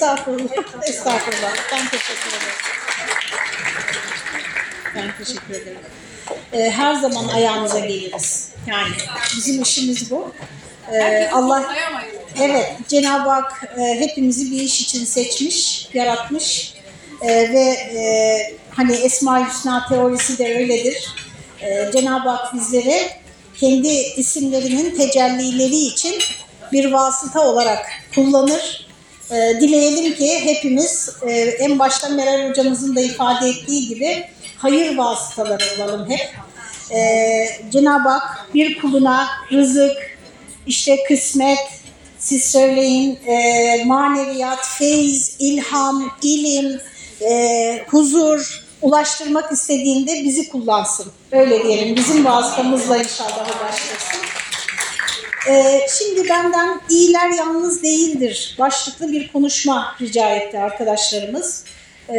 Estağfurullah. Estağfurullah. Ben teşekkür ederim. Ben teşekkür ederim. Ee, her zaman ayağınıza geliriz. Yani bizim işimiz bu. Ee, Allah Evet, Cenab-ı Hak e, hepimizi bir iş için seçmiş, yaratmış E, ve e, hani Esma-i Hüsna teorisi de öyledir. E, Cenab-ı Hak bizleri kendi isimlerinin tecellileri için bir vasıta olarak kullanır. E, dileyelim ki hepimiz e, en başta Meral hocamızın da ifade ettiği gibi hayır vasıtaları olalım hep. E, Cenab-ı Hak bir kuluna rızık, işte kısmet, siz söyleyin e, maneviyat, feyiz, ilham, ilim, e, huzur ulaştırmak istediğinde bizi kullansın. Öyle diyelim. Bizim vasıtamızla inşallah ulaştırsın. E, şimdi benden iyiler yalnız değildir başlıklı bir konuşma rica etti arkadaşlarımız. E,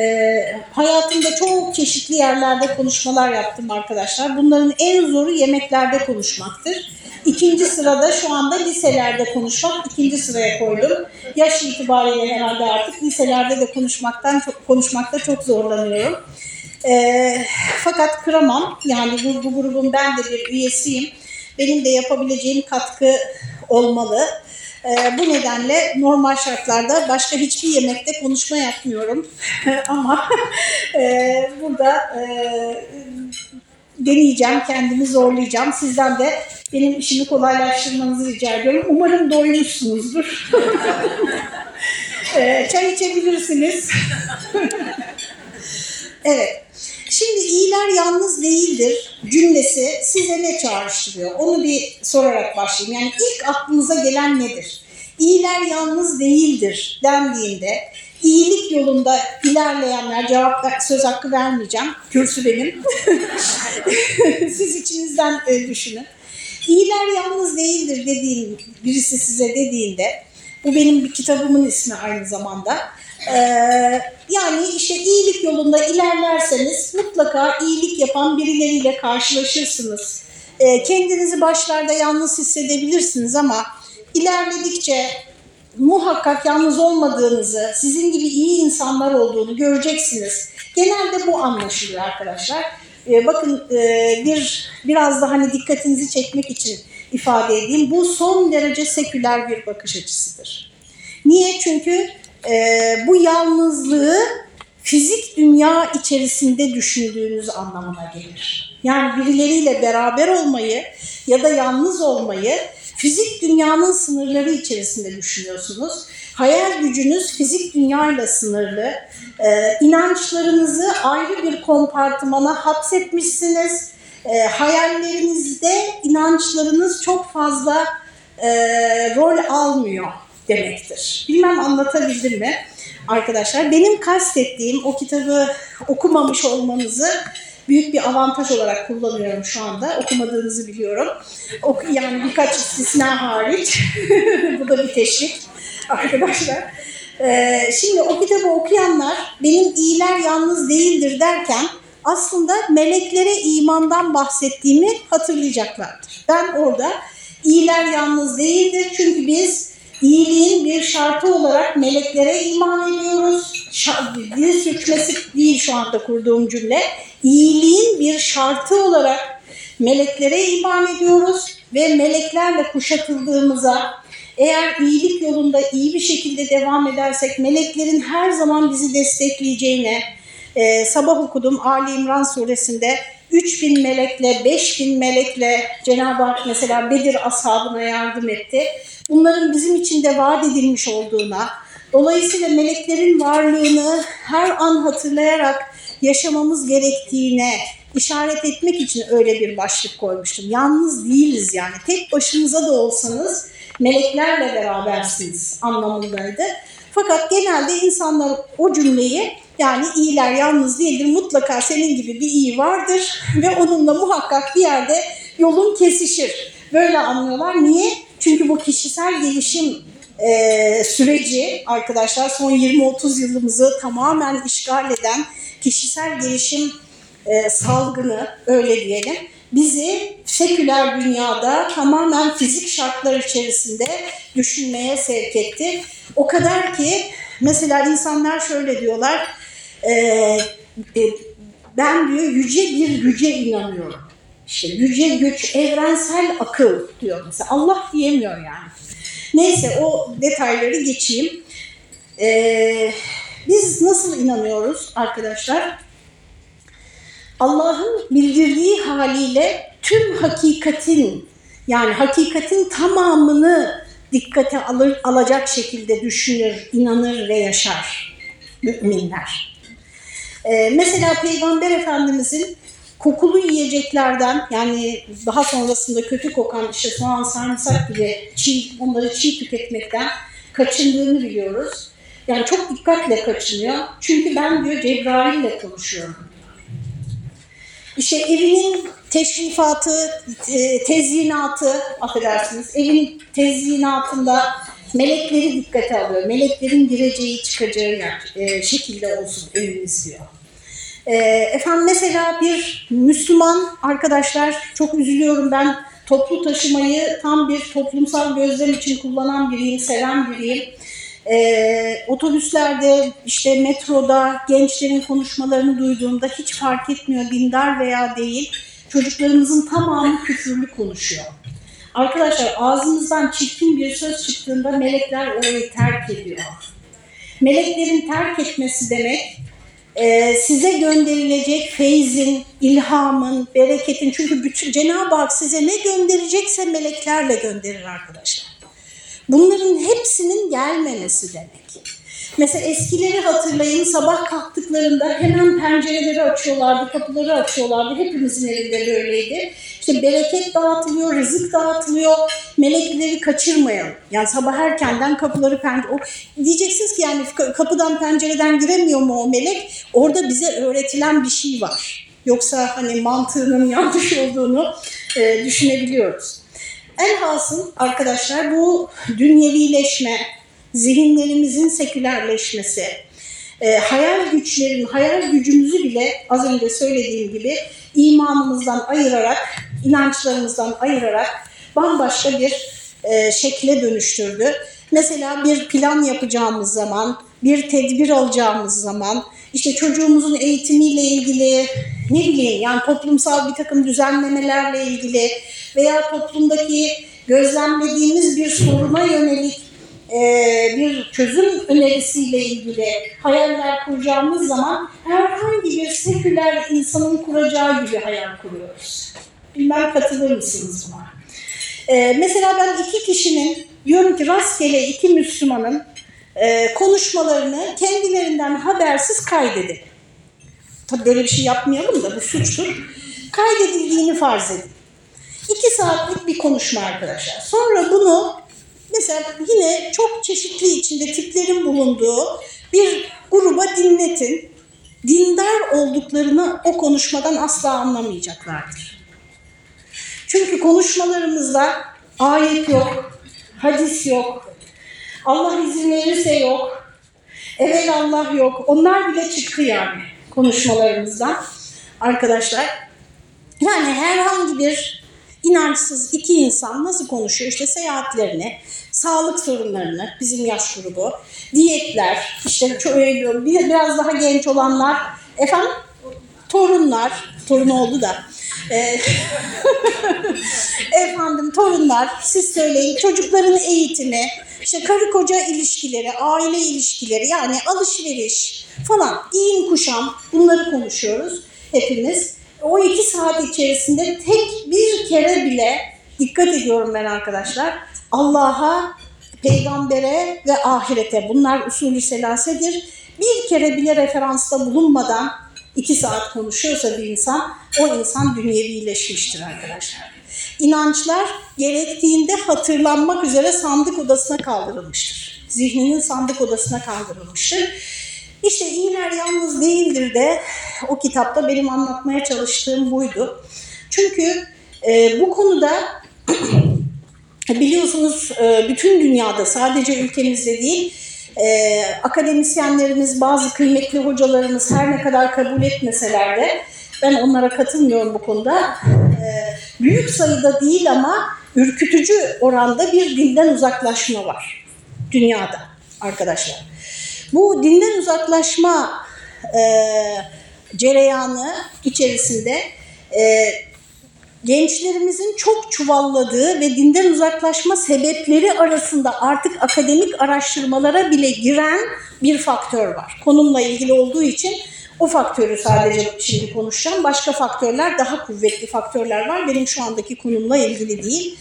hayatımda çok çeşitli yerlerde konuşmalar yaptım arkadaşlar. Bunların en zoru yemeklerde konuşmaktır. İkinci sırada şu anda liselerde konuşmak ikinci sıraya koydum. Yaş itibariyle herhalde artık liselerde de konuşmaktan çok, konuşmakta çok zorlanıyorum. Ee, fakat kıramam. Yani bu, bu grubun ben de bir üyesiyim. Benim de yapabileceğim katkı olmalı. Ee, bu nedenle normal şartlarda başka hiçbir yemekte konuşma yapmıyorum. Ama e, burada e, deneyeceğim, kendimi zorlayacağım. Sizden de benim işimi kolaylaştırmanızı rica ediyorum. Umarım doymuşsunuzdur. Ee, çay içebilirsiniz. evet. Şimdi iyiler yalnız değildir cümlesi size ne çağrıştırıyor? Onu bir sorarak başlayayım. Yani ilk aklınıza gelen nedir? İyiler yalnız değildir dendiğinde iyilik yolunda ilerleyenler cevap söz hakkı vermeyeceğim. Kürsü benim. Siz içinizden e, düşünün. İyiler yalnız değildir dediğin birisi size dediğinde bu benim bir kitabımın ismi aynı zamanda. Ee, yani işte iyilik yolunda ilerlerseniz mutlaka iyilik yapan birileriyle karşılaşırsınız. Ee, kendinizi başlarda yalnız hissedebilirsiniz ama ilerledikçe muhakkak yalnız olmadığınızı, sizin gibi iyi insanlar olduğunu göreceksiniz. Genelde bu anlaşılıyor arkadaşlar. Ee, bakın e, bir biraz da hani dikkatinizi çekmek için ifade edeyim. Bu son derece seküler bir bakış açısıdır. Niye? Çünkü e, bu yalnızlığı fizik dünya içerisinde düşündüğünüz anlamına gelir. Yani birileriyle beraber olmayı ya da yalnız olmayı fizik dünyanın sınırları içerisinde düşünüyorsunuz. Hayal gücünüz fizik dünyayla sınırlı. Ee, inançlarınızı ayrı bir kompartımana hapsetmişsiniz. Ee, hayallerinizde inançlarınız çok fazla e, rol almıyor demektir. Bilmem anlatabildim mi arkadaşlar? Benim kastettiğim o kitabı okumamış olmanızı büyük bir avantaj olarak kullanıyorum şu anda. Okumadığınızı biliyorum. Ok yani birkaç istisna hariç. Bu da bir teşvik arkadaşlar. Ee, şimdi o kitabı okuyanlar benim iyiler yalnız değildir derken aslında meleklere imandan bahsettiğimi hatırlayacaklardır. Ben orada iyiler yalnız değildir çünkü biz iyiliğin bir şartı olarak meleklere iman ediyoruz. Dil sürçmesi değil şu anda kurduğum cümle. İyiliğin bir şartı olarak meleklere iman ediyoruz ve meleklerle kuşatıldığımıza, eğer iyilik yolunda iyi bir şekilde devam edersek meleklerin her zaman bizi destekleyeceğine, e, sabah okudum Ali İmran suresinde 3000 melekle, 5000 melekle Cenab-ı Hak mesela Bedir ashabına yardım etti. Bunların bizim için de vaat edilmiş olduğuna, dolayısıyla meleklerin varlığını her an hatırlayarak yaşamamız gerektiğine işaret etmek için öyle bir başlık koymuştum. Yalnız değiliz yani. Tek başınıza da olsanız meleklerle berabersiniz anlamındaydı. Fakat genelde insanlar o cümleyi yani iyiler yalnız değildir mutlaka senin gibi bir iyi vardır ve onunla muhakkak bir yerde yolun kesişir. Böyle anlıyorlar. Niye? Çünkü bu kişisel gelişim e, süreci arkadaşlar son 20-30 yılımızı tamamen işgal eden kişisel gelişim e, salgını öyle diyelim bizi seküler dünyada tamamen fizik şartlar içerisinde düşünmeye sevk etti. O kadar ki mesela insanlar şöyle diyorlar, e, e, ben diyor yüce bir güce inanıyorum. İşte yüce güç, evrensel akıl diyor mesela. Allah diyemiyor yani. Neyse o detayları geçeyim. Ee, biz nasıl inanıyoruz arkadaşlar? Allah'ın bildirdiği haliyle tüm hakikatin yani hakikatin tamamını dikkate alır, alacak şekilde düşünür, inanır ve yaşar müminler. Ee, mesela Peygamber Efendimizin kokulu yiyeceklerden yani daha sonrasında kötü kokan işte soğan, sarımsak gibi çiğ, onları çiğ tüketmekten kaçındığını biliyoruz. Yani çok dikkatle kaçınıyor. Çünkü ben diyor Cebrail'le konuşuyorum. İşte evinin teşrifatı, te- tezyinatı, affedersiniz, evin tezyinatında melekleri dikkate alıyor. Meleklerin gireceği, çıkacağı yer, e, şekilde olsun evimiz diyor. E, efendim mesela bir Müslüman arkadaşlar, çok üzülüyorum ben toplu taşımayı tam bir toplumsal gözlem için kullanan biriyim, seven biriyim. Ee, otobüslerde, işte metroda gençlerin konuşmalarını duyduğumda hiç fark etmiyor dindar veya değil. Çocuklarımızın tamamı küfürlü konuşuyor. Arkadaşlar ağzımızdan çirkin bir söz çıktığında melekler orayı terk ediyor. Meleklerin terk etmesi demek e, size gönderilecek feyzin, ilhamın, bereketin çünkü bütün Cenab-ı Hak size ne gönderecekse meleklerle gönderir arkadaşlar. Bunların hepsinin gelmemesi demek. Mesela eskileri hatırlayın sabah kalktıklarında hemen pencereleri açıyorlardı, kapıları açıyorlardı. Hepimizin evinde böyleydi. İşte bereket dağıtılıyor, rızık dağıtılıyor. Melekleri kaçırmayalım. Yani sabah erkenden kapıları pencere... Diyeceksiniz ki yani kapıdan pencereden giremiyor mu o melek? Orada bize öğretilen bir şey var. Yoksa hani mantığının yanlış olduğunu e, düşünebiliyoruz. Elhasıl arkadaşlar bu dünyevileşme, zihinlerimizin sekülerleşmesi, e, hayal güçlerin, hayal gücümüzü bile az önce söylediğim gibi imanımızdan ayırarak, inançlarımızdan ayırarak bambaşka bir e, şekle dönüştürdü. Mesela bir plan yapacağımız zaman, bir tedbir alacağımız zaman, işte çocuğumuzun eğitimiyle ilgili, ne bileyim yani toplumsal bir takım düzenlemelerle ilgili veya toplumdaki gözlemlediğimiz bir soruna yönelik e, bir çözüm önerisiyle ilgili hayaller kuracağımız zaman herhangi bir seküler insanın kuracağı gibi hayal kuruyoruz. Bilmem katılır mısınız buna? E, mesela ben iki kişinin, diyorum ki rastgele iki Müslümanın e, konuşmalarını kendilerinden habersiz kaydedin. Tabii böyle bir şey yapmayalım da bu suçtur. Kaydedildiğini farz edin. İki saatlik bir konuşma arkadaşlar. Sonra bunu mesela yine çok çeşitli içinde tiplerin bulunduğu bir gruba dinletin. Dindar olduklarını o konuşmadan asla anlamayacaklardır. Çünkü konuşmalarımızda ayet yok, hadis yok, Allah izin verirse yok, evvel Allah yok. Onlar bile çıktı yani konuşmalarımızdan arkadaşlar. Yani herhangi bir inançsız iki insan nasıl konuşuyor? İşte seyahatlerini, sağlık sorunlarını, bizim yaş grubu, diyetler, işte çok, biraz daha genç olanlar, efendim torunlar, torun oldu da, e, efendim torunlar, siz söyleyin, çocukların eğitimi, işte karı koca ilişkileri, aile ilişkileri, yani alışveriş falan, giyim kuşam bunları konuşuyoruz hepimiz o iki saat içerisinde tek bir kere bile dikkat ediyorum ben arkadaşlar. Allah'a, peygambere ve ahirete bunlar usulü selasedir. Bir kere bile referansta bulunmadan iki saat konuşuyorsa bir insan, o insan dünyevileşmiştir arkadaşlar. İnançlar gerektiğinde hatırlanmak üzere sandık odasına kaldırılmıştır. Zihninin sandık odasına kaldırılmıştır. İşte iyiler yalnız değildir de o kitapta benim anlatmaya çalıştığım buydu. Çünkü e, bu konuda biliyorsunuz e, bütün dünyada sadece ülkemizde değil e, akademisyenlerimiz bazı kıymetli hocalarımız her ne kadar kabul etmeseler de ben onlara katılmıyorum bu konuda. E, büyük sayıda değil ama ürkütücü oranda bir dilden uzaklaşma var dünyada arkadaşlar. Bu dinden uzaklaşma e, cereyanı içerisinde e, gençlerimizin çok çuvalladığı ve dinden uzaklaşma sebepleri arasında artık akademik araştırmalara bile giren bir faktör var. Konumla ilgili olduğu için o faktörü sadece şimdi konuşacağım. Başka faktörler, daha kuvvetli faktörler var. Benim şu andaki konumla ilgili değil.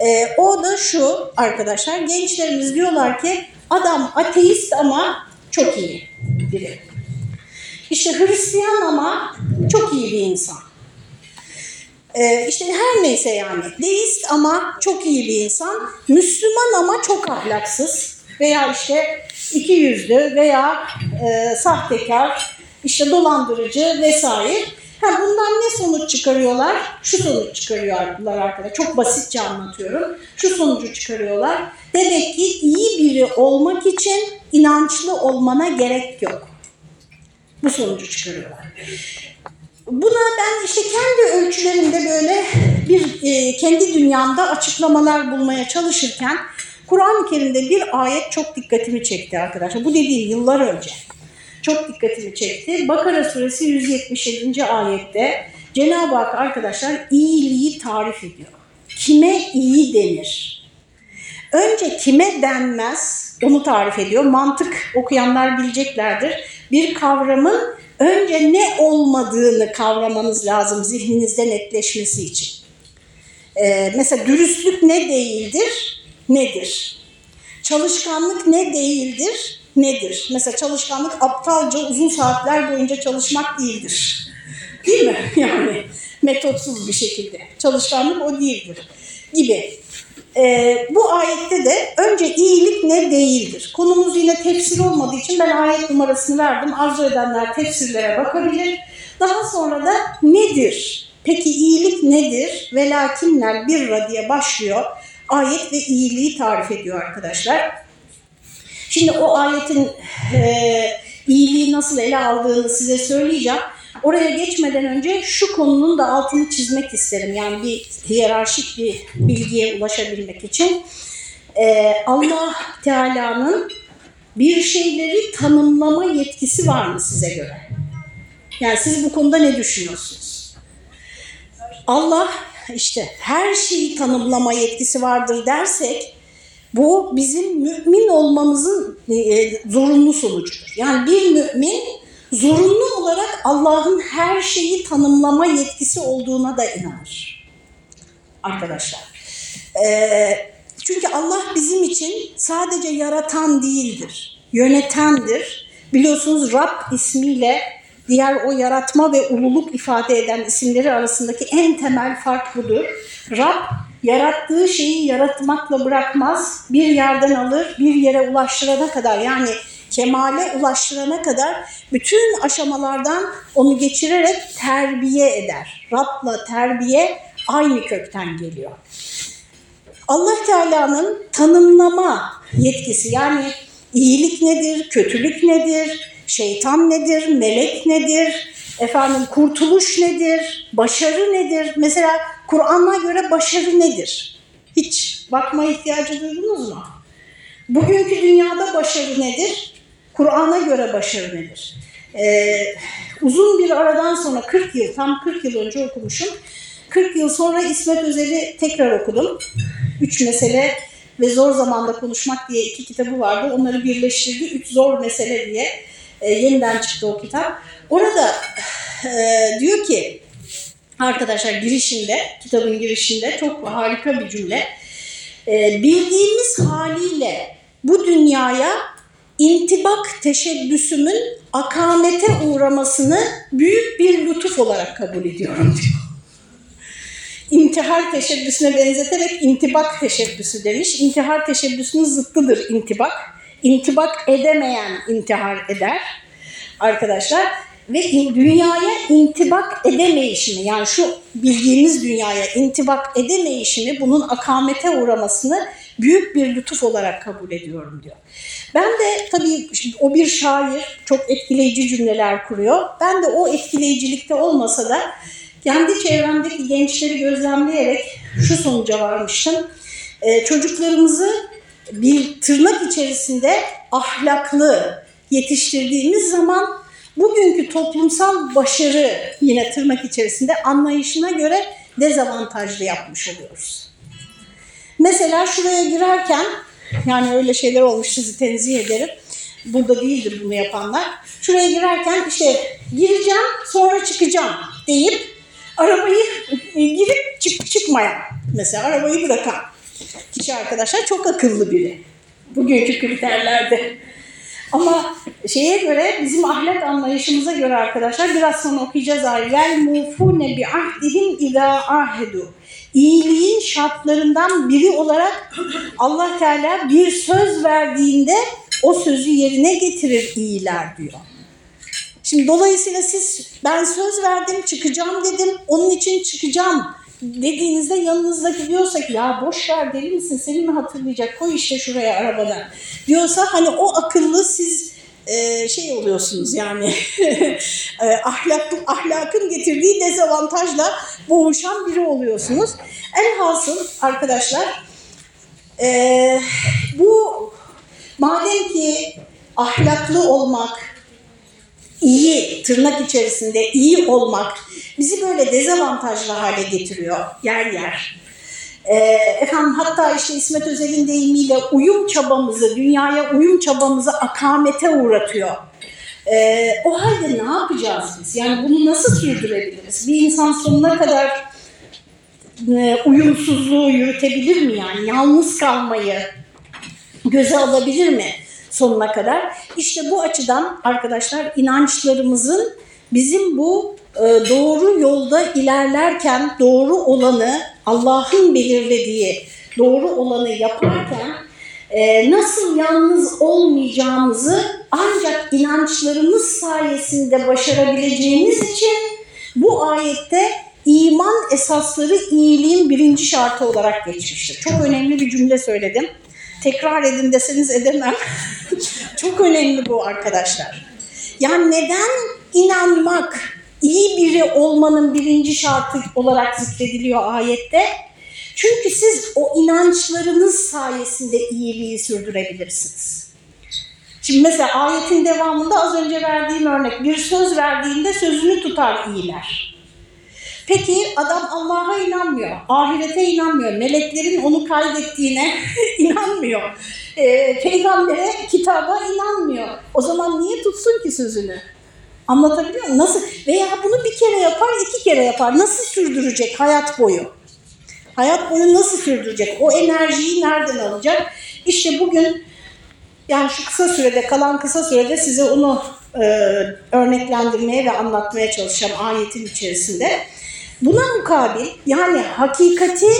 Ee, o da şu arkadaşlar, gençlerimiz diyorlar ki adam ateist ama çok iyi biri. İşte Hristiyan ama çok iyi bir insan. Ee, işte her neyse yani. Deist ama çok iyi bir insan. Müslüman ama çok ahlaksız. Veya işte iki yüzlü veya e, sahtekar, işte dolandırıcı vesaire. Ha, bundan ne sonuç çıkarıyorlar? Şu sonuç çıkarıyorlar arkadaşlar. Çok basitçe anlatıyorum. Şu sonucu çıkarıyorlar. Demek ki iyi biri olmak için inançlı olmana gerek yok. Bu sonucu çıkarıyorlar. Buna ben işte kendi ölçülerimde böyle bir e, kendi dünyamda açıklamalar bulmaya çalışırken Kur'an-ı Kerim'de bir ayet çok dikkatimi çekti arkadaşlar. Bu dediğim yıllar önce. Çok dikkatimi çekti. Bakara suresi 177. ayette Cenab-ı Hak arkadaşlar iyiliği tarif ediyor. Kime iyi denir? Önce kime denmez onu tarif ediyor. Mantık okuyanlar bileceklerdir. Bir kavramın önce ne olmadığını kavramanız lazım zihninizde netleşmesi için. Ee, mesela dürüstlük ne değildir? Nedir? Çalışkanlık ne değildir? Nedir? Mesela çalışkanlık aptalca uzun saatler boyunca çalışmak değildir. Değil mi? Yani metotsuz bir şekilde. Çalışkanlık o değildir gibi. Ee, bu ayette de önce iyilik ne değildir. Konumuz yine tefsir olmadığı için ben ayet numarasını verdim. Arzu edenler tefsirlere bakabilir. Daha sonra da nedir? Peki iyilik nedir? Velakinler birra diye başlıyor. Ayet ve iyiliği tarif ediyor arkadaşlar. Şimdi o ayetin e, iyiliği nasıl ele aldığını size söyleyeceğim. Oraya geçmeden önce şu konunun da altını çizmek isterim. Yani bir hiyerarşik bir bilgiye ulaşabilmek için. Ee, Allah Teala'nın bir şeyleri tanımlama yetkisi var mı size göre? Yani siz bu konuda ne düşünüyorsunuz? Allah işte her şeyi tanımlama yetkisi vardır dersek bu bizim mümin olmamızın e, zorunlu sonucudur. Yani bir mümin zorunlu olarak Allah'ın her şeyi tanımlama yetkisi olduğuna da inanır. Arkadaşlar. Ee, çünkü Allah bizim için sadece yaratan değildir, yönetendir. Biliyorsunuz Rab ismiyle diğer o yaratma ve ululuk ifade eden isimleri arasındaki en temel fark budur. Rab yarattığı şeyi yaratmakla bırakmaz, bir yerden alır, bir yere ulaştırana kadar yani kemale ulaştırana kadar bütün aşamalardan onu geçirerek terbiye eder. Rab'la terbiye aynı kökten geliyor. Allah Teala'nın tanımlama yetkisi yani iyilik nedir, kötülük nedir, şeytan nedir, melek nedir, efendim kurtuluş nedir, başarı nedir? Mesela Kur'an'a göre başarı nedir? Hiç bakma ihtiyacı duydunuz mu? Bugünkü dünyada başarı nedir? Kur'an'a göre başarı nedir? Ee, uzun bir aradan sonra 40 yıl, tam 40 yıl önce okumuşum. 40 yıl sonra İsmet Özel'i tekrar okudum. Üç mesele ve zor zamanda konuşmak diye iki kitabı vardı. Onları birleştirdi. Üç zor mesele diye e, yeniden çıktı o kitap. Orada e, diyor ki arkadaşlar girişinde, kitabın girişinde çok harika bir cümle. E, bildiğimiz haliyle bu dünyaya intibak teşebbüsümün akamete uğramasını büyük bir lütuf olarak kabul ediyorum diyor. İntihar teşebbüsüne benzeterek intibak teşebbüsü demiş. İntihar teşebbüsünün zıttıdır intibak. İntibak edemeyen intihar eder arkadaşlar. Ve dünyaya intibak edemeyişini yani şu bildiğimiz dünyaya intibak edemeyişini bunun akamete uğramasını büyük bir lütuf olarak kabul ediyorum diyor. Ben de tabii o bir şair çok etkileyici cümleler kuruyor. Ben de o etkileyicilikte olmasa da kendi çevremdeki gençleri gözlemleyerek şu sonuca varmıştım. Ee, çocuklarımızı bir tırnak içerisinde ahlaklı, yetiştirdiğimiz zaman bugünkü toplumsal başarı yine tırnak içerisinde anlayışına göre dezavantajlı yapmış oluyoruz. Mesela şuraya girerken yani öyle şeyler olmuş sizi tenzih ederim. Burada değildir bunu yapanlar. Şuraya girerken işte gireceğim sonra çıkacağım deyip arabayı girip çık çıkmayan mesela arabayı bırakan kişi arkadaşlar çok akıllı biri. Bugünkü kriterlerde. Ama şeye göre bizim ahlak anlayışımıza göre arkadaşlar biraz sonra okuyacağız. Vel mufune bi ahdihim ila ahedu. İyiliğin şartlarından biri olarak Allah Teala bir söz verdiğinde o sözü yerine getirir iyiler diyor. Şimdi dolayısıyla siz ben söz verdim çıkacağım dedim onun için çıkacağım dediğinizde yanınızdaki diyorsa ki ya boş ver deli misin seni mi hatırlayacak koy işte şuraya arabadan diyorsa hani o akıllı siz şey oluyorsunuz yani e, ahlak, ahlakın getirdiği dezavantajla boğuşan biri oluyorsunuz. Elhasıl arkadaşlar bu madem ki ahlaklı olmak iyi, tırnak içerisinde iyi olmak bizi böyle dezavantajlı hale getiriyor yer yer. Ee, efendim hatta işte İsmet Özel'in deyimiyle uyum çabamızı, dünyaya uyum çabamızı akamete uğratıyor. Ee, o halde ne yapacağız biz? Yani bunu nasıl sürdürebiliriz? Bir insan sonuna kadar e, uyumsuzluğu yürütebilir mi yani? Yalnız kalmayı göze alabilir mi? sonuna kadar. İşte bu açıdan arkadaşlar inançlarımızın bizim bu e, doğru yolda ilerlerken doğru olanı Allah'ın belirlediği doğru olanı yaparken e, nasıl yalnız olmayacağımızı ancak inançlarımız sayesinde başarabileceğimiz için bu ayette iman esasları iyiliğin birinci şartı olarak geçmiştir. Çok önemli bir cümle söyledim tekrar edin deseniz edemem. Çok önemli bu arkadaşlar. Yani neden inanmak iyi biri olmanın birinci şartı olarak zikrediliyor ayette? Çünkü siz o inançlarınız sayesinde iyiliği sürdürebilirsiniz. Şimdi mesela ayetin devamında az önce verdiğim örnek bir söz verdiğinde sözünü tutar iyiler. Peki adam Allah'a inanmıyor, ahirete inanmıyor, meleklerin onu kaydettiğine inanmıyor, e, peygambere, kitaba inanmıyor. O zaman niye tutsun ki sözünü? Anlatabiliyor muyum? Nasıl? Veya bunu bir kere yapar, iki kere yapar. Nasıl sürdürecek hayat boyu? Hayat boyu nasıl sürdürecek? O enerjiyi nereden alacak? İşte bugün yani şu kısa sürede, kalan kısa sürede size onu e, örneklendirmeye ve anlatmaya çalışacağım ayetin içerisinde. Buna mukabil yani hakikati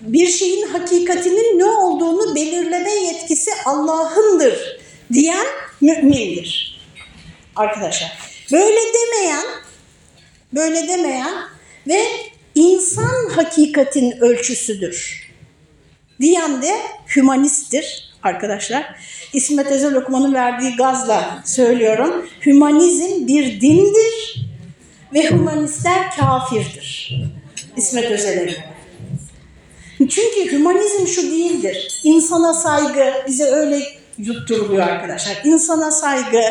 bir şeyin hakikatinin ne olduğunu belirleme yetkisi Allah'ındır diyen mümindir. Arkadaşlar böyle demeyen böyle demeyen ve insan hakikatin ölçüsüdür diyen de hümanisttir arkadaşlar. İsmet Ezel okumanın verdiği gazla söylüyorum. Hümanizm bir dindir ve humanistler kafirdir. İsmet Özel'e Çünkü hümanizm şu değildir. İnsana saygı bize öyle yutturuluyor arkadaşlar. İnsana saygı,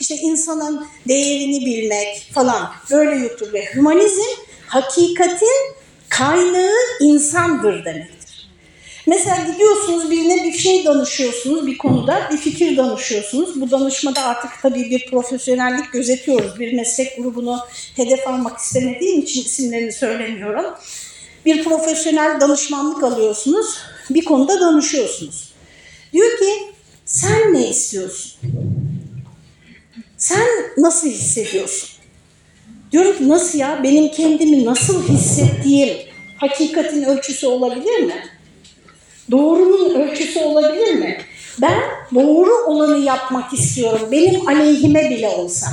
işte insanın değerini bilmek falan böyle yutturuluyor. Hümanizm hakikatin kaynağı insandır demek. Mesela gidiyorsunuz birine bir şey danışıyorsunuz bir konuda, bir fikir danışıyorsunuz. Bu danışmada artık tabii bir profesyonellik gözetiyoruz. Bir meslek grubunu hedef almak istemediğim için isimlerini söylemiyorum. Bir profesyonel danışmanlık alıyorsunuz, bir konuda danışıyorsunuz. Diyor ki, sen ne istiyorsun? Sen nasıl hissediyorsun? Diyorum ki nasıl ya, benim kendimi nasıl hissettiğim hakikatin ölçüsü olabilir mi? doğrunun ölçüsü olabilir mi? Ben doğru olanı yapmak istiyorum. Benim aleyhime bile olsa.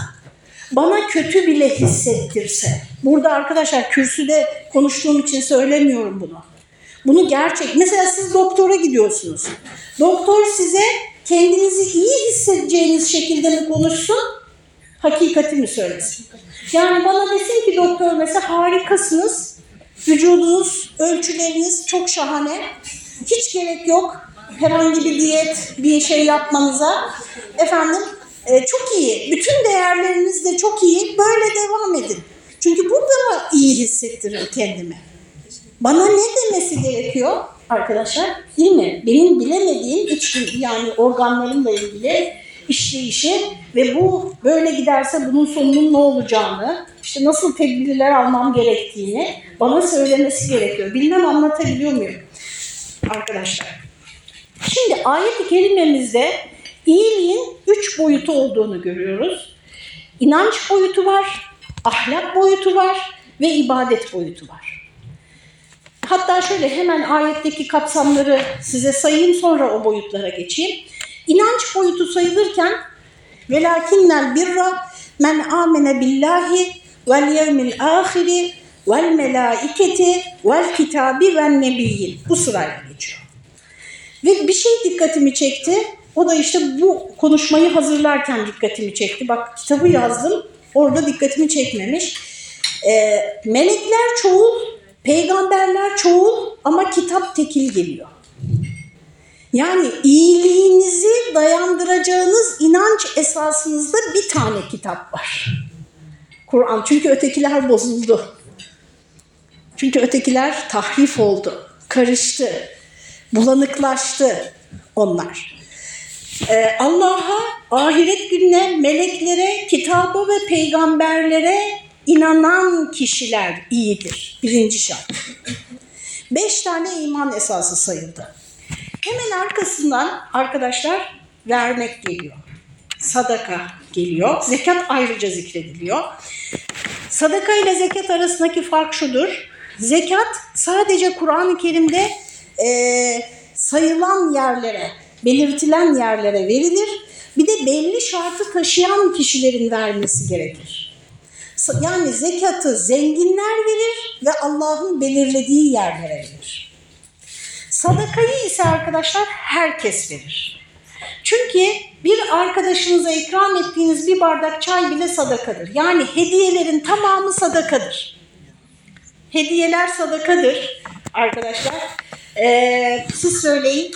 Bana kötü bile hissettirse. Burada arkadaşlar kürsüde konuştuğum için söylemiyorum bunu. Bunu gerçek. Mesela siz doktora gidiyorsunuz. Doktor size kendinizi iyi hissedeceğiniz şekilde mi konuşsun? Hakikati mi söylesin? Yani bana desin ki doktor mesela harikasınız. Vücudunuz, ölçüleriniz çok şahane. Hiç gerek yok herhangi bir diyet, bir şey yapmanıza. Efendim E, çok iyi. Bütün değerleriniz de çok iyi. Böyle devam edin. Çünkü bu bana iyi hissettirir kendimi. Bana ne demesi gerekiyor arkadaşlar? Mi? Benim bilemediğim iç yani organlarımla ilgili işleyişi ve bu böyle giderse bunun sonunun ne olacağını, işte nasıl tedbirler almam gerektiğini bana söylemesi gerekiyor. Bilmem anlatabiliyor muyum arkadaşlar? Şimdi ayet-i kerimemizde iyiliğin üç boyutu olduğunu görüyoruz. İnanç boyutu var, ahlak boyutu var ve ibadet boyutu var. Hatta şöyle hemen ayetteki kapsamları size sayayım sonra o boyutlara geçeyim. İnanç boyutu sayılırken velakinnel birra men amene billahi vel yevmil ahiri vel melaiketi vel kitabi vel nebiyyin. Bu sırayla geçiyor. Ve bir şey dikkatimi çekti. O da işte bu konuşmayı hazırlarken dikkatimi çekti. Bak kitabı yazdım. Orada dikkatimi çekmemiş. Ee, melekler çoğul, peygamberler çoğul ama kitap tekil geliyor. Yani iyiliğinizi dayandıracağınız inanç esasınızda bir tane kitap var. Kur'an. Çünkü ötekiler bozuldu. Çünkü ötekiler tahrif oldu, karıştı, bulanıklaştı onlar. Ee, Allah'a, ahiret gününe, meleklere, kitaba ve peygamberlere inanan kişiler iyidir. Birinci şart. Beş tane iman esası sayıldı. Hemen arkasından arkadaşlar vermek geliyor. Sadaka geliyor. Zekat ayrıca zikrediliyor. Sadaka ile zekat arasındaki fark şudur. Zekat sadece Kur'an-ı Kerim'de e, sayılan yerlere, belirtilen yerlere verilir. Bir de belli şartı taşıyan kişilerin vermesi gerekir. Yani zekatı zenginler verir ve Allah'ın belirlediği yerlere verir. Sadakayı ise arkadaşlar herkes verir. Çünkü bir arkadaşınıza ikram ettiğiniz bir bardak çay bile sadakadır. Yani hediyelerin tamamı sadakadır. Hediyeler sadakadır arkadaşlar. Ee, siz söyleyin.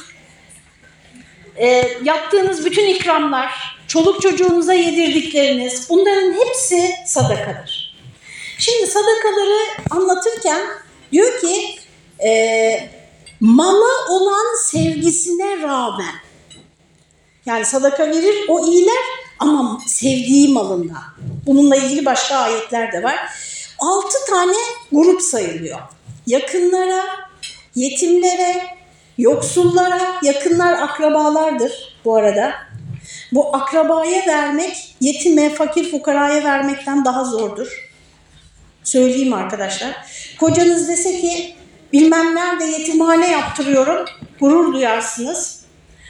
Ee, yaptığınız bütün ikramlar, çoluk çocuğunuza yedirdikleriniz bunların hepsi sadakadır. Şimdi sadakaları anlatırken diyor ki e, mala olan sevgisine rağmen yani sadaka verir o iyiler ama sevdiği malında. Bununla ilgili başka ayetler de var. Altı tane grup sayılıyor. Yakınlara, yetimlere, yoksullara, yakınlar akrabalardır bu arada. Bu akrabaya vermek, yetime, fakir fukaraya vermekten daha zordur. Söyleyeyim arkadaşlar. Kocanız dese ki bilmem nerede yetimhane yaptırıyorum, gurur duyarsınız.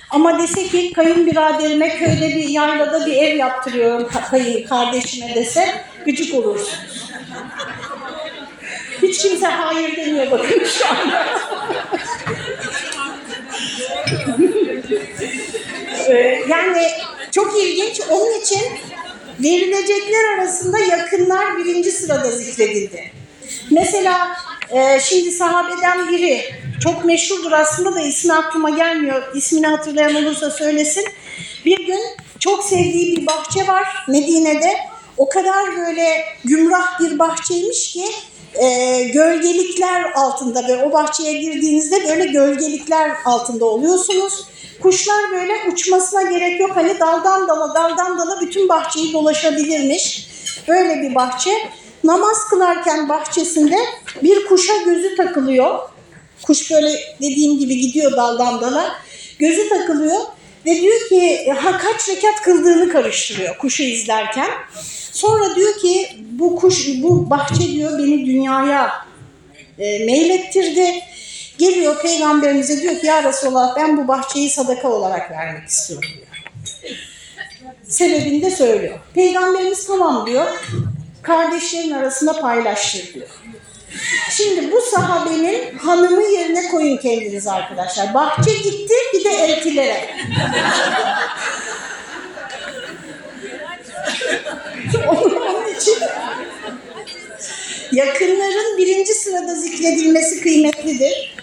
Ama dese ki kayınbiraderime köyde bir yaylada bir ev yaptırıyorum kayın kardeşime dese gıcık olursunuz. Hiç kimse hayır demiyor bakın şu anda. Ee, yani çok ilginç. Onun için verilecekler arasında yakınlar birinci sırada zikredildi. Mesela e, şimdi sahabeden biri çok meşhurdur aslında da ismi aklıma gelmiyor. İsmini hatırlayan olursa söylesin. Bir gün çok sevdiği bir bahçe var Medine'de. O kadar böyle gümrah bir bahçeymiş ki e, gölgelikler altında ve o bahçeye girdiğinizde böyle gölgelikler altında oluyorsunuz. Kuşlar böyle uçmasına gerek yok. Hani daldan dala daldan dala bütün bahçeyi dolaşabilirmiş. Böyle bir bahçe. Namaz kılarken bahçesinde bir kuşa gözü takılıyor. Kuş böyle dediğim gibi gidiyor daldan dala. Gözü takılıyor ve diyor ki ha kaç rekat kıldığını karıştırıyor kuşu izlerken. Sonra diyor ki bu kuş bu bahçe diyor beni dünyaya e, meylettirdi. Geliyor peygamberimize diyor ki ya Resulallah ben bu bahçeyi sadaka olarak vermek istiyorum diyor. Sebebini de söylüyor. Peygamberimiz tamam diyor. Kardeşlerin arasında paylaştır diyor. Şimdi bu sahabenin hanımı yerine koyun kendiniz arkadaşlar. Bahçe gitti bir de eltilere. Onun için yakınların birinci sırada zikredilmesi kıymetlidir.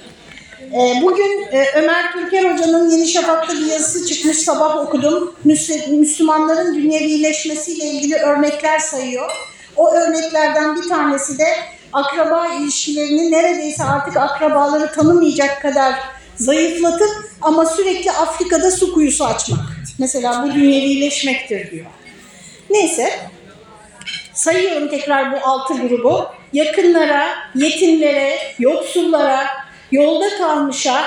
Ee, bugün e, Ömer Türker Hoca'nın Yeni Şafak'ta bir yazısı çıkmış sabah okudum. Müsl- Müslümanların dünyevileşmesiyle ilgili örnekler sayıyor. O örneklerden bir tanesi de akraba ilişkilerini neredeyse artık akrabaları tanımayacak kadar zayıflatıp ama sürekli Afrika'da su kuyusu açmak. Mesela bu dünyevileşmektir diyor. Neyse sayıyorum tekrar bu altı grubu. Yakınlara, yetimlere, yoksullara, yolda kalmışa,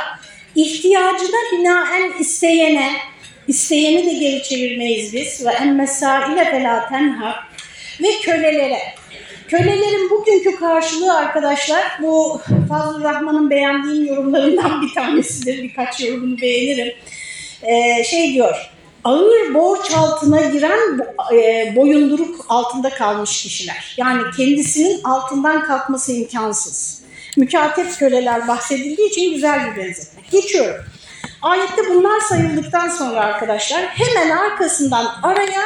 ihtiyacına binaen isteyene, isteyeni de geri çevirmeyiz biz ve en mesaile felâ ve kölelere. Kölelerin bugünkü karşılığı arkadaşlar bu Fazıl Rahman'ın beğendiğim yorumlarından bir tanesidir. Birkaç yorumunu beğenirim. Ee, şey diyor, ağır borç altına giren e, boyunduruk altında kalmış kişiler. Yani kendisinin altından kalkması imkansız. Mükatep köleler bahsedildiği için güzel bir benzetme. Geçiyorum. Ayette bunlar sayıldıktan sonra arkadaşlar hemen arkasından araya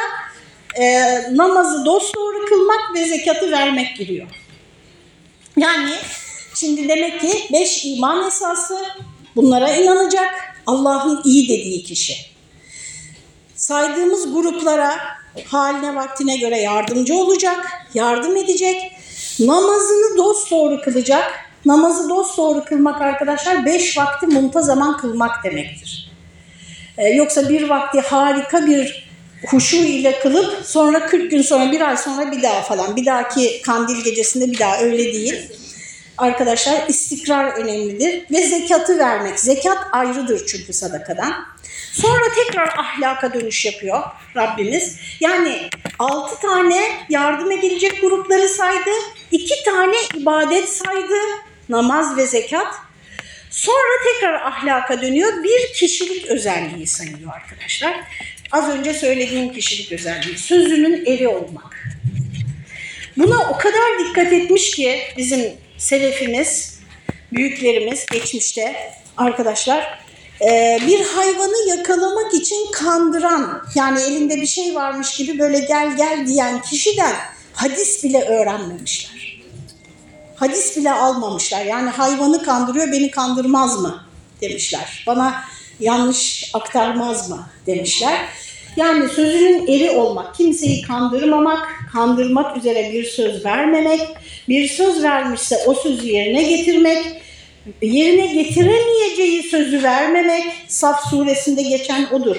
e, namazı dosdoğru kılmak ve zekatı vermek giriyor. Yani şimdi demek ki beş iman esası bunlara inanacak Allah'ın iyi dediği kişi. Saydığımız gruplara haline vaktine göre yardımcı olacak, yardım edecek, namazını dosdoğru kılacak. Namazı dosdoğru kılmak arkadaşlar beş vakti muntazaman kılmak demektir. Ee, yoksa bir vakti harika bir huşu ile kılıp sonra 40 gün sonra bir ay sonra bir daha falan bir dahaki kandil gecesinde bir daha öyle değil. Arkadaşlar istikrar önemlidir ve zekatı vermek. Zekat ayrıdır çünkü sadakadan. Sonra tekrar ahlaka dönüş yapıyor Rabbimiz. Yani altı tane yardım edilecek grupları saydı. iki tane ibadet saydı. Namaz ve zekat. Sonra tekrar ahlaka dönüyor. Bir kişilik özelliği sayıyor arkadaşlar. Az önce söylediğim kişilik özelliği. Sözünün eri olmak. Buna o kadar dikkat etmiş ki bizim selefimiz, büyüklerimiz geçmişte arkadaşlar e, bir hayvanı yakalamak için kandıran yani elinde bir şey varmış gibi böyle gel gel diyen kişiden hadis bile öğrenmemişler. Hadis bile almamışlar. Yani hayvanı kandırıyor beni kandırmaz mı demişler. Bana yanlış aktarmaz mı demişler. Yani sözünün eri olmak, kimseyi kandırmamak, kandırmak üzere bir söz vermemek, bir söz vermişse o sözü yerine getirmek, yerine getiremeyeceği sözü vermemek, Saf suresinde geçen odur.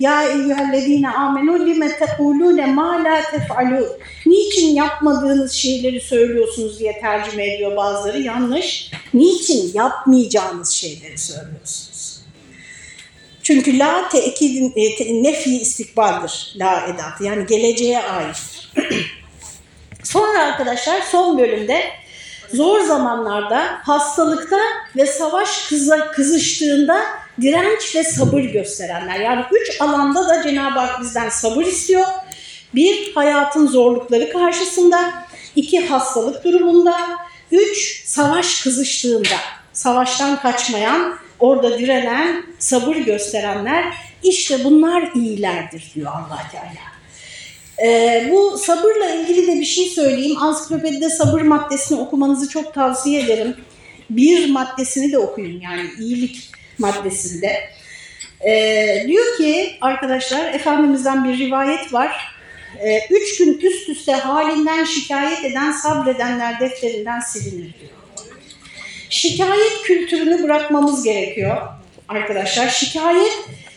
Ya eyyühellezine amenu lime tekulune ma la tef'alun. Niçin yapmadığınız şeyleri söylüyorsunuz diye tercüme ediyor bazıları. Yanlış. Niçin yapmayacağınız şeyleri söylüyorsunuz? Çünkü la tekidin e, te, nefi istikbaldir la edatı. Yani geleceğe ait. Sonra arkadaşlar son bölümde zor zamanlarda, hastalıkta ve savaş kıza, kızıştığında direnç ve sabır gösterenler. Yani üç alanda da Cenab-ı Hak bizden sabır istiyor. Bir, hayatın zorlukları karşısında. iki hastalık durumunda. Üç, savaş kızıştığında. Savaştan kaçmayan, orada direnen, sabır gösterenler. işte bunlar iyilerdir diyor allah Teala. Ee, bu sabırla ilgili de bir şey söyleyeyim. Ansiklopedide sabır maddesini okumanızı çok tavsiye ederim. Bir maddesini de okuyun yani iyilik maddesinde. Ee, diyor ki arkadaşlar Efendimiz'den bir rivayet var. Ee, üç gün üst üste halinden şikayet eden sabredenler defterinden silinir diyor. Şikayet kültürünü bırakmamız gerekiyor arkadaşlar. Şikayet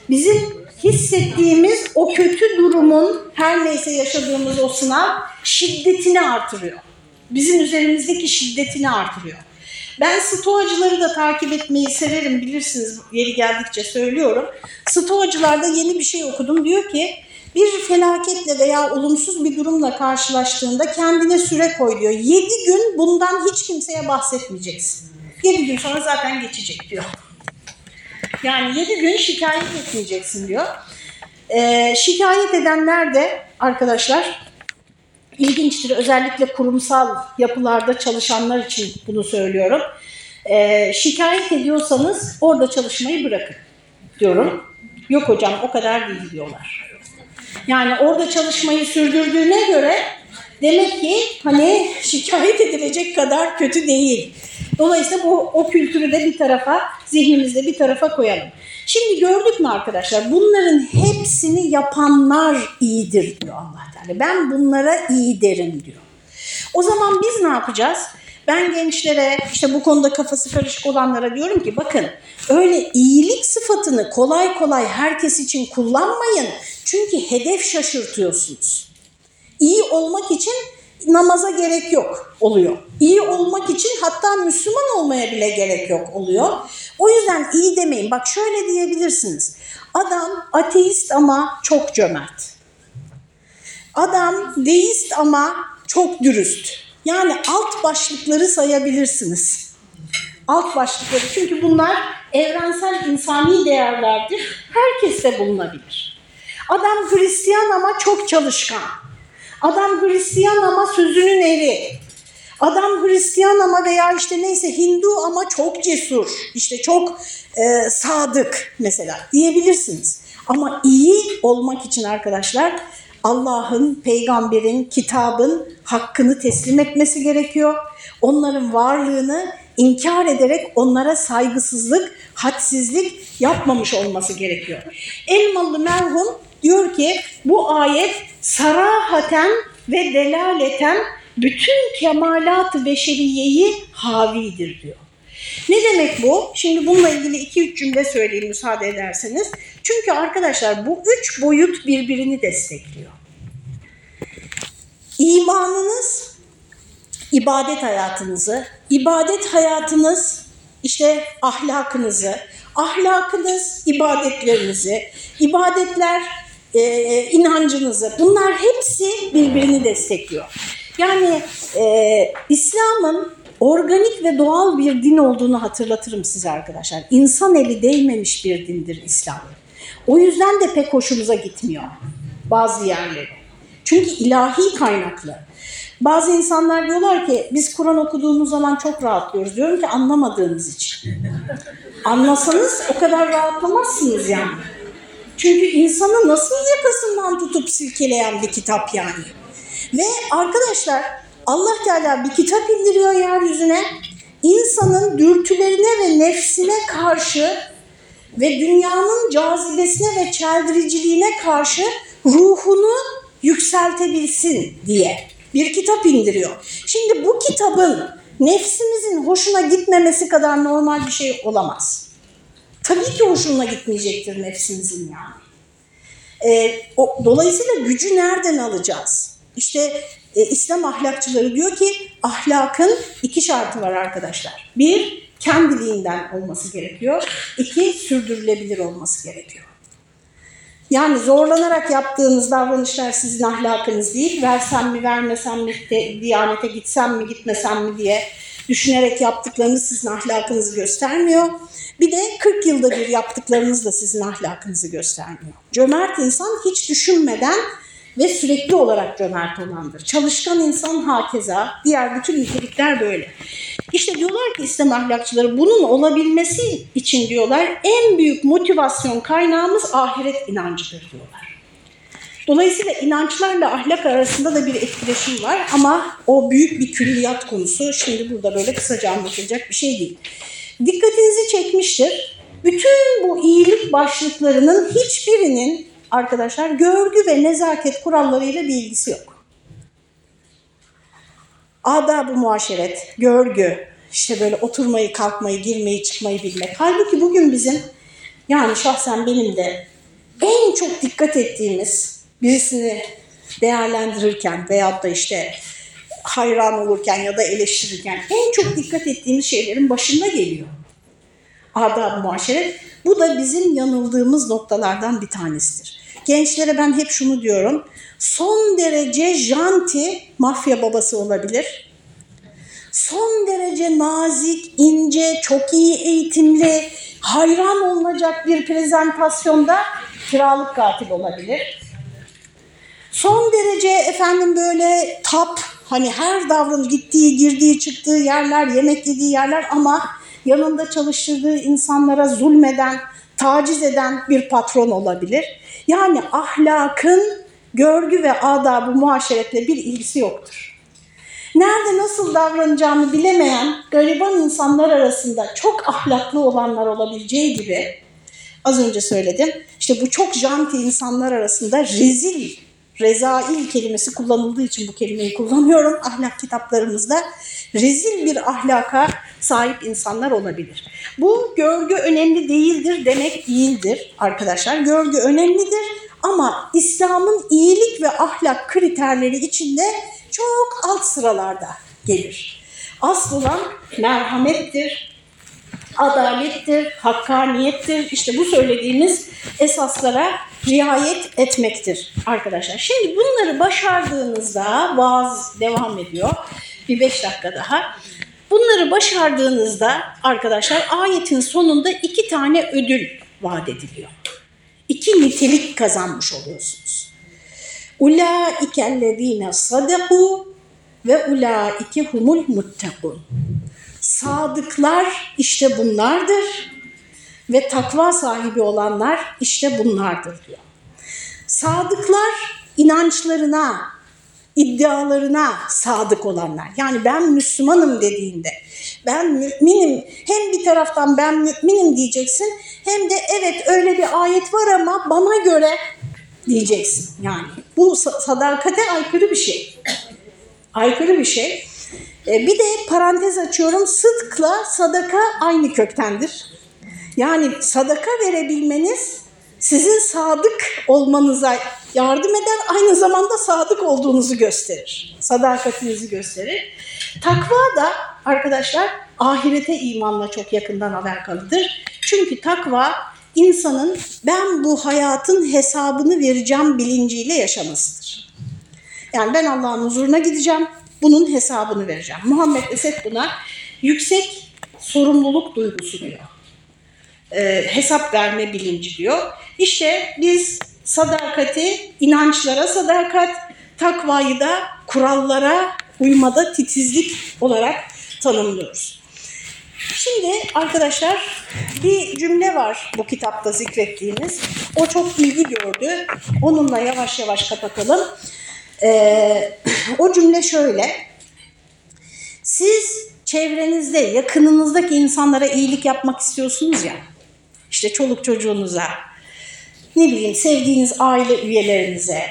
bizim hissettiğimiz o kötü durumun her neyse yaşadığımız o sınav şiddetini artırıyor. Bizim üzerimizdeki şiddetini artırıyor. Ben stoacıları da takip etmeyi severim bilirsiniz yeri geldikçe söylüyorum. Stoacılarda yeni bir şey okudum diyor ki bir felaketle veya olumsuz bir durumla karşılaştığında kendine süre koy diyor. 7 gün bundan hiç kimseye bahsetmeyeceksin. 7 gün sonra zaten geçecek diyor. Yani 7 gün şikayet etmeyeceksin diyor. Ee, şikayet edenler de arkadaşlar ilginçtir. Özellikle kurumsal yapılarda çalışanlar için bunu söylüyorum. Ee, şikayet ediyorsanız orada çalışmayı bırakın diyorum. Yok hocam o kadar değil diyorlar. Yani orada çalışmayı sürdürdüğüne göre Demek ki hani şikayet edilecek kadar kötü değil. Dolayısıyla bu o kültürü de bir tarafa, zihnimizde bir tarafa koyalım. Şimdi gördük mü arkadaşlar? Bunların hepsini yapanlar iyidir diyor Allah Teala. Ben bunlara iyi derim diyor. O zaman biz ne yapacağız? Ben gençlere işte bu konuda kafası karışık olanlara diyorum ki bakın öyle iyilik sıfatını kolay kolay herkes için kullanmayın. Çünkü hedef şaşırtıyorsunuz. İyi olmak için namaza gerek yok oluyor. İyi olmak için hatta Müslüman olmaya bile gerek yok oluyor. O yüzden iyi demeyin. Bak şöyle diyebilirsiniz. Adam ateist ama çok cömert. Adam deist ama çok dürüst. Yani alt başlıkları sayabilirsiniz. Alt başlıkları çünkü bunlar evrensel insani değerlerdir. Herkeste bulunabilir. Adam Hristiyan ama çok çalışkan. Adam Hristiyan ama sözünün eri. Adam Hristiyan ama veya işte neyse Hindu ama çok cesur. İşte çok e, sadık mesela diyebilirsiniz. Ama iyi olmak için arkadaşlar Allah'ın, peygamberin, kitabın hakkını teslim etmesi gerekiyor. Onların varlığını inkar ederek onlara saygısızlık, hadsizlik yapmamış olması gerekiyor. Elmalı merhum diyor ki bu ayet sarahaten ve delaleten bütün kemalat-ı beşeriyeyi havidir diyor. Ne demek bu? Şimdi bununla ilgili iki üç cümle söyleyeyim müsaade ederseniz. Çünkü arkadaşlar bu üç boyut birbirini destekliyor. İmanınız, ibadet hayatınızı, ibadet hayatınız işte ahlakınızı, ahlakınız ibadetlerinizi, ibadetler e, inancınızı bunlar hepsi birbirini destekliyor. Yani e, İslam'ın organik ve doğal bir din olduğunu hatırlatırım size arkadaşlar. İnsan eli değmemiş bir dindir İslam. O yüzden de pek hoşumuza gitmiyor bazı yerleri. Çünkü ilahi kaynaklı. Bazı insanlar diyorlar ki biz Kur'an okuduğumuz zaman çok rahatlıyoruz. Diyorum ki anlamadığınız için. Anlasanız o kadar rahatlamazsınız yani. Çünkü insanı nasıl yakasından tutup silkeleyen bir kitap yani. Ve arkadaşlar Allah Teala bir kitap indiriyor yeryüzüne. İnsanın dürtülerine ve nefsine karşı ve dünyanın cazibesine ve çeldiriciliğine karşı ruhunu yükseltebilsin diye bir kitap indiriyor. Şimdi bu kitabın nefsimizin hoşuna gitmemesi kadar normal bir şey olamaz. Tabii ki hoşuna gitmeyecektir nefsimizin yani. E, o, dolayısıyla gücü nereden alacağız? İşte e, İslam ahlakçıları diyor ki ahlakın iki şartı var arkadaşlar. Bir, kendiliğinden olması gerekiyor. İki, sürdürülebilir olması gerekiyor. Yani zorlanarak yaptığınız davranışlar sizin ahlakınız değil. Versem mi, vermesem mi, de, diyanete gitsem mi, gitmesem mi diye düşünerek yaptıklarınız sizin ahlakınızı göstermiyor. Bir de 40 yılda bir yaptıklarınız da sizin ahlakınızı göstermiyor. Cömert insan hiç düşünmeden ve sürekli olarak cömert olandır. Çalışkan insan hakeza, diğer bütün nitelikler böyle. İşte diyorlar ki İslam ahlakçıları bunun olabilmesi için diyorlar en büyük motivasyon kaynağımız ahiret inancıdır diyorlar. Dolayısıyla inançlarla ahlak arasında da bir etkileşim var ama o büyük bir külliyat konusu. Şimdi burada böyle kısaca anlatılacak bir şey değil. Dikkatinizi çekmiştir. Bütün bu iyilik başlıklarının hiçbirinin arkadaşlar görgü ve nezaket kurallarıyla bir ilgisi yok. Adab-ı muaşeret, görgü, işte böyle oturmayı, kalkmayı, girmeyi, çıkmayı bilmek. Halbuki bugün bizim, yani şahsen benim de en çok dikkat ettiğimiz birisini değerlendirirken veyahut da işte hayran olurken ya da eleştirirken en çok dikkat ettiğimiz şeylerin başında geliyor. Adab-ı. Bu da bizim yanıldığımız noktalardan bir tanesidir. Gençlere ben hep şunu diyorum. Son derece janti mafya babası olabilir. Son derece nazik, ince, çok iyi eğitimli, hayran olunacak bir prezentasyonda kiralık katil olabilir. Son derece efendim böyle tap, hani her davranış gittiği, girdiği, çıktığı yerler, yemek yediği yerler ama yanında çalıştırdığı insanlara zulmeden, taciz eden bir patron olabilir. Yani ahlakın görgü ve adabı muaşeretle bir ilgisi yoktur. Nerede nasıl davranacağını bilemeyen gariban insanlar arasında çok ahlaklı olanlar olabileceği gibi az önce söyledim. İşte bu çok janti insanlar arasında rezil, rezail kelimesi kullanıldığı için bu kelimeyi kullanıyorum ahlak kitaplarımızda. Rezil bir ahlaka sahip insanlar olabilir. Bu görgü önemli değildir demek değildir arkadaşlar. Görgü önemlidir ama İslam'ın iyilik ve ahlak kriterleri içinde çok alt sıralarda gelir. Asıl olan merhamettir, adalettir, hakkaniyettir. İşte bu söylediğimiz esaslara riayet etmektir arkadaşlar. Şimdi bunları başardığınızda vaaz devam ediyor. Bir beş dakika daha. Bunları başardığınızda arkadaşlar ayetin sonunda iki tane ödül vaat ediliyor. İki nitelik kazanmış oluyorsunuz. Ulaikellezine sadaku ve ulaike humul muttakun. Sadıklar işte bunlardır ve takva sahibi olanlar işte bunlardır diyor. Sadıklar inançlarına, iddialarına sadık olanlar. Yani ben Müslümanım dediğinde, ben müminim, hem bir taraftan ben müminim diyeceksin, hem de evet öyle bir ayet var ama bana göre diyeceksin. Yani bu sadakate aykırı bir şey. Aykırı bir şey. Bir de parantez açıyorum, sıdkla sadaka aynı köktendir. Yani sadaka verebilmeniz sizin sadık olmanıza yardım eder, aynı zamanda sadık olduğunuzu gösterir. Sadakatinizi gösterir. Takva da arkadaşlar ahirete imanla çok yakından alakalıdır. Çünkü takva insanın ben bu hayatın hesabını vereceğim bilinciyle yaşamasıdır. Yani ben Allah'ın huzuruna gideceğim, bunun hesabını vereceğim. Muhammed Esed buna yüksek sorumluluk duygusu diyor. Ee, hesap verme bilinci diyor. İşte biz sadakati, inançlara sadakat, takvayı da kurallara uymada titizlik olarak tanımlıyoruz. Şimdi arkadaşlar bir cümle var bu kitapta zikrettiğimiz. O çok ilgi gördü. Onunla yavaş yavaş kapatalım. Ee, o cümle şöyle. Siz çevrenizde, yakınınızdaki insanlara iyilik yapmak istiyorsunuz ya. İşte çoluk çocuğunuza, ne bileyim sevdiğiniz aile üyelerinize,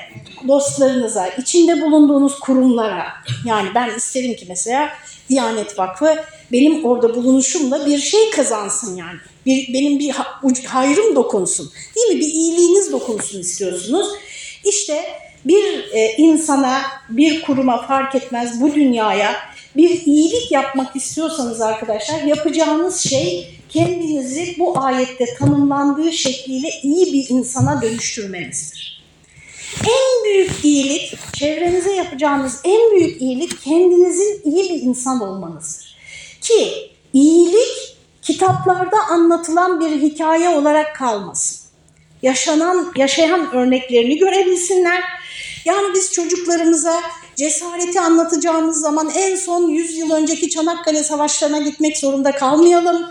dostlarınıza, içinde bulunduğunuz kurumlara. Yani ben isterim ki mesela Diyanet Vakfı benim orada bulunuşumla bir şey kazansın yani. Bir, benim bir hayrım dokunsun. Değil mi? Bir iyiliğiniz dokunsun istiyorsunuz. İşte bir e, insana, bir kuruma fark etmez bu dünyaya bir iyilik yapmak istiyorsanız arkadaşlar yapacağınız şey kendinizi bu ayette tanımlandığı şekliyle iyi bir insana dönüştürmenizdir. En büyük iyilik, çevrenize yapacağınız en büyük iyilik kendinizin iyi bir insan olmanızdır. Ki iyilik kitaplarda anlatılan bir hikaye olarak kalmasın. Yaşanan, yaşayan örneklerini görebilsinler. Yani biz çocuklarımıza cesareti anlatacağımız zaman en son 100 yıl önceki Çanakkale Savaşları'na gitmek zorunda kalmayalım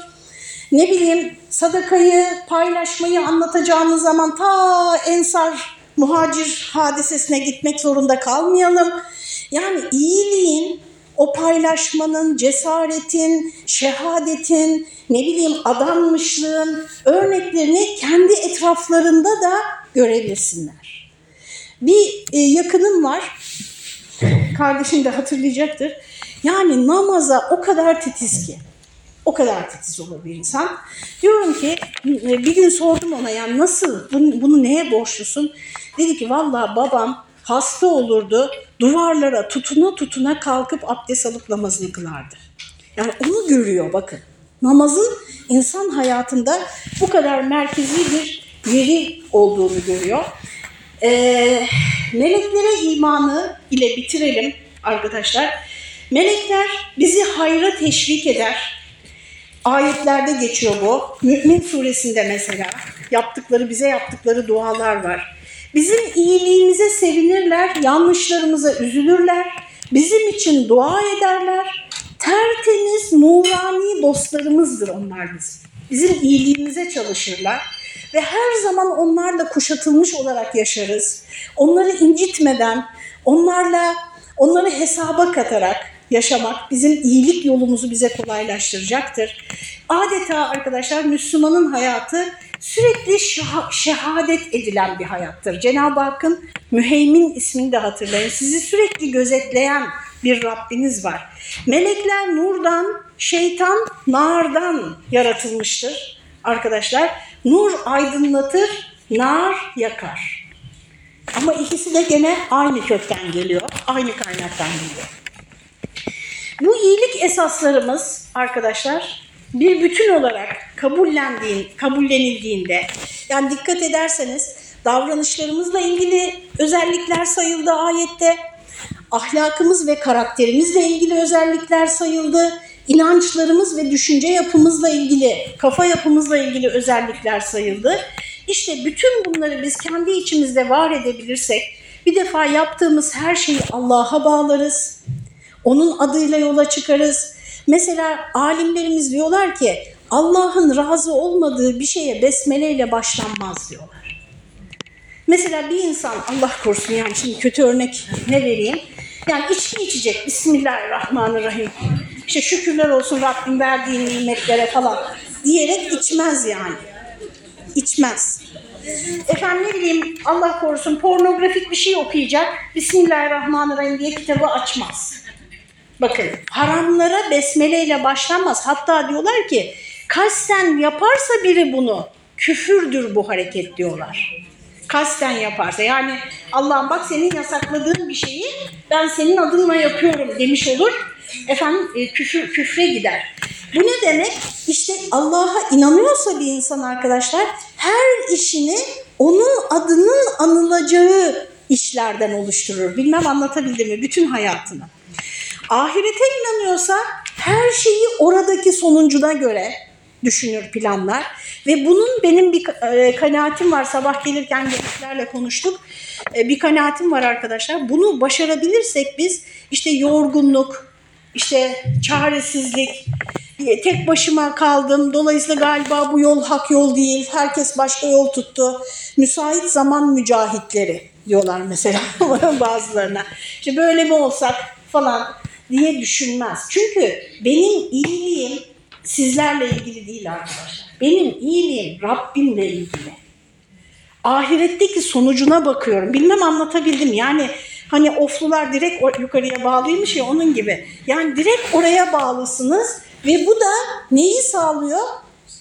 ne bileyim sadakayı, paylaşmayı anlatacağımız zaman ta Ensar muhacir hadisesine gitmek zorunda kalmayalım. Yani iyiliğin, o paylaşmanın, cesaretin, şehadetin, ne bileyim adanmışlığın örneklerini kendi etraflarında da görebilsinler. Bir e, yakınım var, kardeşim de hatırlayacaktır. Yani namaza o kadar titiz ki. O kadar titiz olur bir insan. Diyorum ki bir gün sordum ona yani nasıl bunu, bunu neye borçlusun? Dedi ki vallahi babam hasta olurdu duvarlara tutuna tutuna kalkıp abdest alıp namazını kılardı. Yani onu görüyor bakın. Namazın insan hayatında bu kadar merkezi bir yeri olduğunu görüyor. Ee, meleklere imanı ile bitirelim arkadaşlar. Melekler bizi hayra teşvik eder. Ayetlerde geçiyor bu. Mü'min suresinde mesela yaptıkları, bize yaptıkları dualar var. Bizim iyiliğimize sevinirler, yanlışlarımıza üzülürler, bizim için dua ederler. Tertemiz, nurani dostlarımızdır onlar bizim. Bizim iyiliğimize çalışırlar. Ve her zaman onlarla kuşatılmış olarak yaşarız. Onları incitmeden, onlarla onları hesaba katarak yaşamak bizim iyilik yolumuzu bize kolaylaştıracaktır. Adeta arkadaşlar Müslümanın hayatı sürekli şah- şehadet edilen bir hayattır. Cenab-ı Hakk'ın müheymin ismini de hatırlayın. Sizi sürekli gözetleyen bir Rabbiniz var. Melekler nurdan, şeytan nardan yaratılmıştır arkadaşlar. Nur aydınlatır, nar yakar. Ama ikisi de gene aynı kökten geliyor, aynı kaynaktan geliyor. Bu iyilik esaslarımız arkadaşlar bir bütün olarak kabullendiğin, kabullenildiğinde yani dikkat ederseniz davranışlarımızla ilgili özellikler sayıldı ayette. Ahlakımız ve karakterimizle ilgili özellikler sayıldı. İnançlarımız ve düşünce yapımızla ilgili, kafa yapımızla ilgili özellikler sayıldı. İşte bütün bunları biz kendi içimizde var edebilirsek bir defa yaptığımız her şeyi Allah'a bağlarız. Onun adıyla yola çıkarız. Mesela alimlerimiz diyorlar ki Allah'ın razı olmadığı bir şeye besmeleyle başlanmaz diyorlar. Mesela bir insan Allah korusun yani şimdi kötü örnek ne vereyim? Yani içki içecek Bismillahirrahmanirrahim. İşte şükürler olsun Rabbim verdiği nimetlere falan diyerek içmez yani. İçmez. Efendim ne bileyim Allah korusun pornografik bir şey okuyacak. Bismillahirrahmanirrahim diye kitabı açmaz. Bakın haramlara besmeleyle başlanmaz. Hatta diyorlar ki kasten yaparsa biri bunu küfürdür bu hareket diyorlar. Kasten yaparsa yani Allah'ım bak senin yasakladığın bir şeyi ben senin adınla yapıyorum demiş olur. Efendim e, küfür, küfre gider. Bu ne demek? İşte Allah'a inanıyorsa bir insan arkadaşlar her işini onun adının anılacağı işlerden oluşturur. Bilmem anlatabildim mi? Bütün hayatını. Ahirete inanıyorsa her şeyi oradaki sonuncuna göre düşünür, planlar. Ve bunun benim bir e, kanaatim var. Sabah gelirken gençlerle konuştuk. E, bir kanaatim var arkadaşlar. Bunu başarabilirsek biz işte yorgunluk, işte çaresizlik, e, tek başıma kaldım. Dolayısıyla galiba bu yol hak yol değil. Herkes başka yol tuttu. Müsait zaman mücahitleri diyorlar mesela bazılarına. İşte böyle mi olsak falan diye düşünmez. Çünkü benim iyiliğim sizlerle ilgili değil arkadaşlar. Benim iyiliğim Rabbimle ilgili. Ahiretteki sonucuna bakıyorum. Bilmem anlatabildim. Yani hani oflular direkt yukarıya bağlıymış ya onun gibi. Yani direkt oraya bağlısınız ve bu da neyi sağlıyor?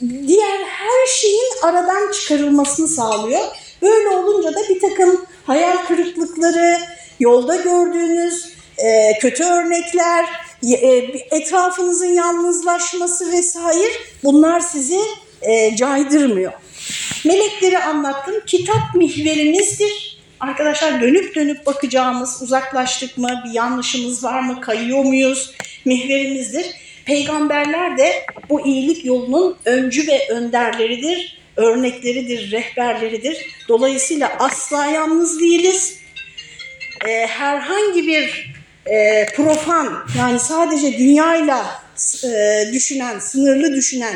Diğer her şeyin aradan çıkarılmasını sağlıyor. Böyle olunca da bir takım hayal kırıklıkları, yolda gördüğünüz e, kötü örnekler, etrafınızın yalnızlaşması vesaire bunlar sizi e, caydırmıyor. Melekleri anlattım. Kitap mihverimizdir. Arkadaşlar dönüp dönüp bakacağımız, uzaklaştık mı, bir yanlışımız var mı, kayıyor muyuz, mihverimizdir. Peygamberler de bu iyilik yolunun öncü ve önderleridir, örnekleridir, rehberleridir. Dolayısıyla asla yalnız değiliz. Ee, herhangi bir e, profan yani sadece dünyayla e, düşünen, sınırlı düşünen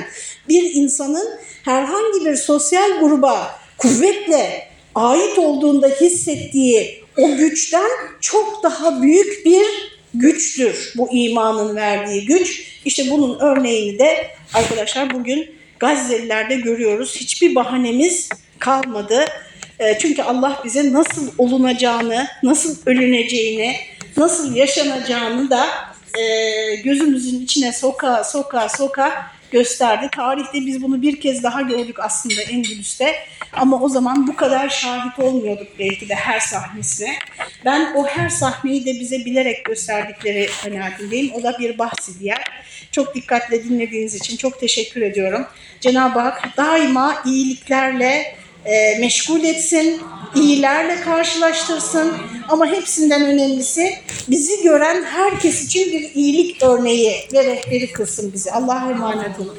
bir insanın herhangi bir sosyal gruba kuvvetle ait olduğunda hissettiği o güçten çok daha büyük bir güçtür bu imanın verdiği güç. İşte bunun örneğini de arkadaşlar bugün Gazze'lilerde görüyoruz. Hiçbir bahanemiz kalmadı. E, Çünkü Allah bize nasıl olunacağını, nasıl ölüneceğini, nasıl yaşanacağını da e, gözümüzün içine soka soka soka gösterdi. Tarihte biz bunu bir kez daha gördük aslında Endülüs'te. Ama o zaman bu kadar şahit olmuyorduk belki de her sahnesine. Ben o her sahneyi de bize bilerek gösterdikleri kanaatindeyim. O da bir bahsi diğer. Çok dikkatle dinlediğiniz için çok teşekkür ediyorum. Cenab-ı Hak daima iyiliklerle e, meşgul etsin, iyilerle karşılaştırsın. Ama hepsinden önemlisi bizi gören herkes için bir iyilik örneği ve rehberi kılsın bizi. Allah'a emanet olun.